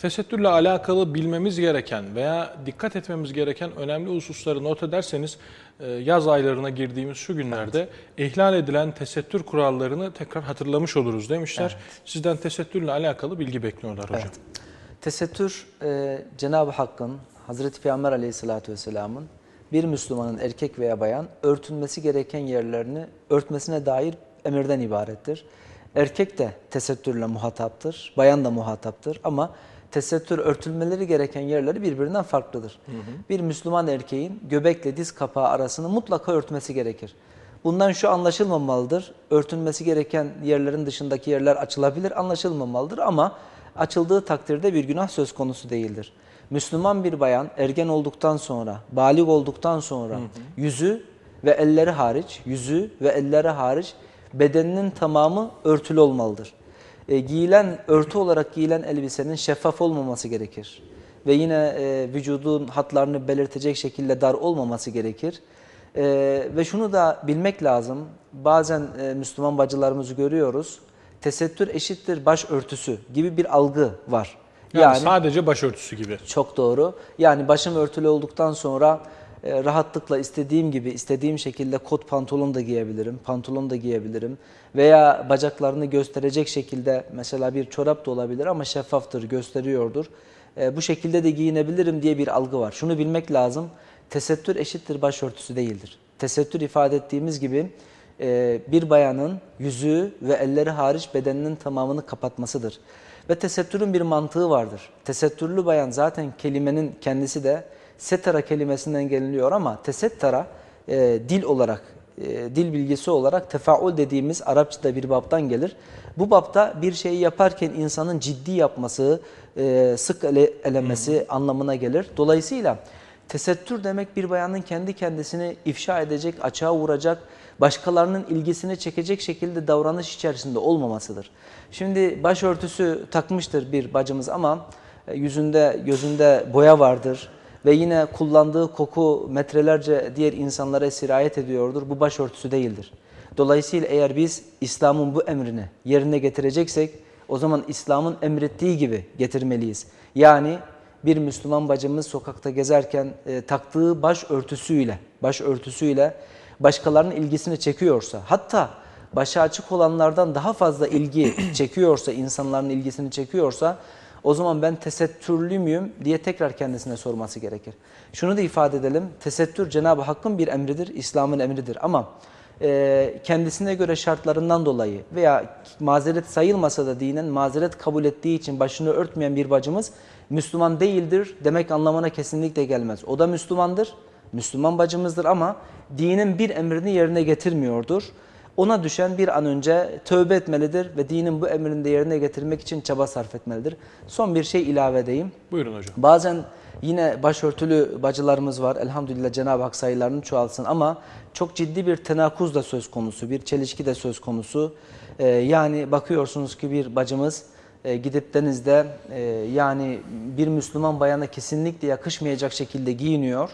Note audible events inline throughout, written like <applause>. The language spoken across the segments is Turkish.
Tesettürle alakalı bilmemiz gereken veya dikkat etmemiz gereken önemli hususları not ederseniz e, yaz aylarına girdiğimiz şu günlerde ihlal edilen tesettür kurallarını tekrar hatırlamış oluruz demişler. Sizden tesettürle alakalı bilgi bekliyorlar hocam. Evet. Tesettür e, Cenab-ı Hakk'ın, Hazreti Peygamber aleyhissalatü vesselamın bir Müslümanın erkek veya bayan örtünmesi gereken yerlerini örtmesine dair emirden ibarettir. Erkek de tesettürle muhataptır, bayan da muhataptır ama tesettür örtülmeleri gereken yerleri birbirinden farklıdır. Bir Müslüman erkeğin göbekle diz kapağı arasını mutlaka örtmesi gerekir. Bundan şu anlaşılmamalıdır. Örtülmesi gereken yerlerin dışındaki yerler açılabilir, anlaşılmamalıdır ama açıldığı takdirde bir günah söz konusu değildir. Müslüman bir bayan ergen olduktan sonra, balik olduktan sonra yüzü ve elleri hariç, yüzü ve elleri hariç bedeninin tamamı örtülü olmalıdır. E, giyilen, örtü olarak giyilen elbisenin şeffaf olmaması gerekir. Ve yine e, vücudun hatlarını belirtecek şekilde dar olmaması gerekir. E, ve şunu da bilmek lazım, bazen e, Müslüman bacılarımızı görüyoruz, tesettür eşittir başörtüsü gibi bir algı var. Yani, sadece başörtüsü gibi. Çok doğru. Yani başım örtülü olduktan sonra e, rahatlıkla istediğim gibi, istediğim şekilde kot pantolon da giyebilirim, pantolon da giyebilirim. Veya bacaklarını gösterecek şekilde mesela bir çorap da olabilir ama şeffaftır, gösteriyordur. E, bu şekilde de giyinebilirim diye bir algı var. Şunu bilmek lazım, tesettür eşittir başörtüsü değildir. Tesettür ifade ettiğimiz gibi e, bir bayanın yüzü ve elleri hariç bedeninin tamamını kapatmasıdır. Ve tesettürün bir mantığı vardır. Tesettürlü bayan zaten kelimenin kendisi de setara kelimesinden geliniyor ama tesettara e, dil olarak, e, dil bilgisi olarak tefaul dediğimiz Arapçada bir babdan gelir. Bu babda bir şeyi yaparken insanın ciddi yapması, e, sık ele, elemesi hmm. anlamına gelir. Dolayısıyla tesettür demek bir bayanın kendi kendisini ifşa edecek, açığa vuracak, başkalarının ilgisini çekecek şekilde davranış içerisinde olmamasıdır. Şimdi başörtüsü takmıştır bir bacımız ama e, yüzünde, gözünde boya vardır ve yine kullandığı koku metrelerce diğer insanlara sirayet ediyordur. Bu başörtüsü değildir. Dolayısıyla eğer biz İslam'ın bu emrini yerine getireceksek o zaman İslam'ın emrettiği gibi getirmeliyiz. Yani bir Müslüman bacımız sokakta gezerken e, taktığı başörtüsüyle, başörtüsüyle başkalarının ilgisini çekiyorsa, hatta başı açık olanlardan daha fazla ilgi <clears throat> çekiyorsa, insanların ilgisini çekiyorsa, o zaman ben tesettürlü müyüm diye tekrar kendisine sorması gerekir. Şunu da ifade edelim, tesettür Cenab-ı Hakk'ın bir emridir, İslam'ın emridir ama e, kendisine göre şartlarından dolayı veya mazeret sayılmasa da dinen mazeret kabul ettiği için başını örtmeyen bir bacımız Müslüman değildir demek anlamına kesinlikle gelmez. O da Müslümandır, Müslüman bacımızdır ama dinin bir emrini yerine getirmiyordur. Ona düşen bir an önce tövbe etmelidir ve dinin bu emrini de yerine getirmek için çaba sarf etmelidir. Son bir şey ilave edeyim. Buyurun hocam. Bazen yine başörtülü bacılarımız var. Elhamdülillah Cenab-ı Hak sayılarını çoğalsın ama çok ciddi bir tenakuz da söz konusu, bir çelişki de söz konusu. Ee, yani bakıyorsunuz ki bir bacımız e, gidip denizde e, yani bir Müslüman bayana kesinlikle yakışmayacak şekilde giyiniyor.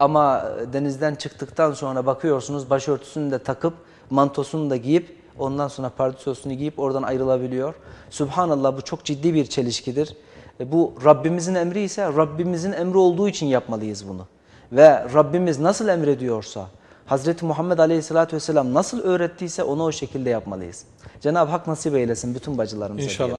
Ama denizden çıktıktan sonra bakıyorsunuz başörtüsünü de takıp mantosunu da giyip ondan sonra pardösünü giyip oradan ayrılabiliyor. Subhanallah bu çok ciddi bir çelişkidir. E, bu Rabbimizin emri ise Rabbimizin emri olduğu için yapmalıyız bunu. Ve Rabbimiz nasıl emrediyorsa, Hazreti Muhammed Aleyhisselatü Vesselam nasıl öğrettiyse onu o şekilde yapmalıyız. Cenab-ı Hak nasip eylesin bütün bacılarımıza. İnşallah.